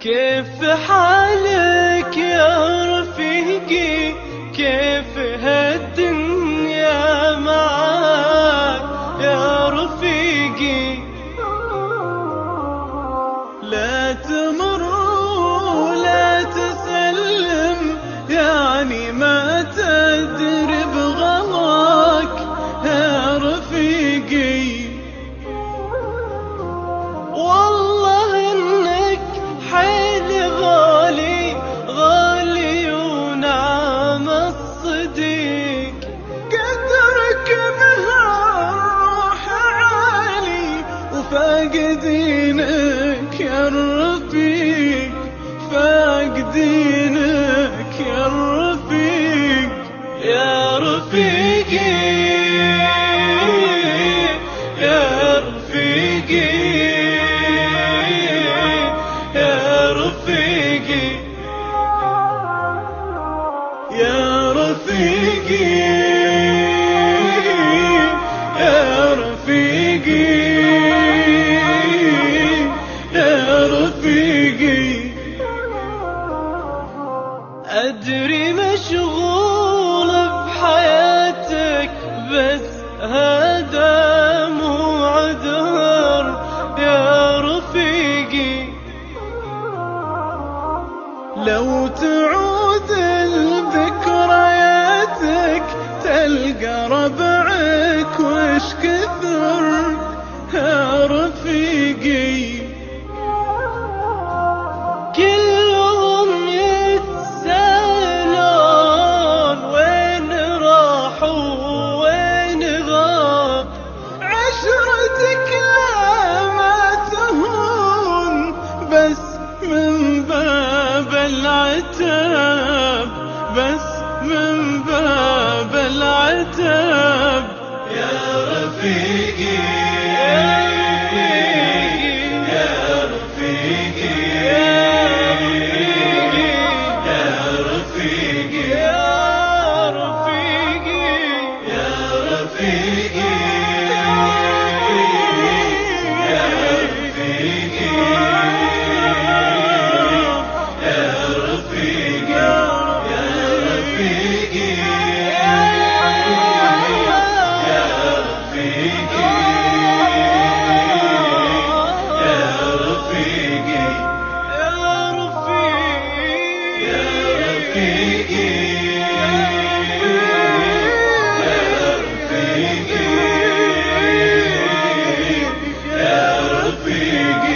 كيف حالك يا رفيقي كيف هالدنيا معاك يا رفيقي لا تمر ولا تسلم يعني ما تدري بغلاك يا رفيقي الرفيق فاقدينك يا الرفيق يا رفيقي يا رفيقي يا رفيقي يا رفيقي أدري مشغول بحياتك بس هذا مو عذر يا رفيقي. لو تعود لذكرياتك تلقى ربك العتاب بس من باب العتاب. يا رفيقي. پی گی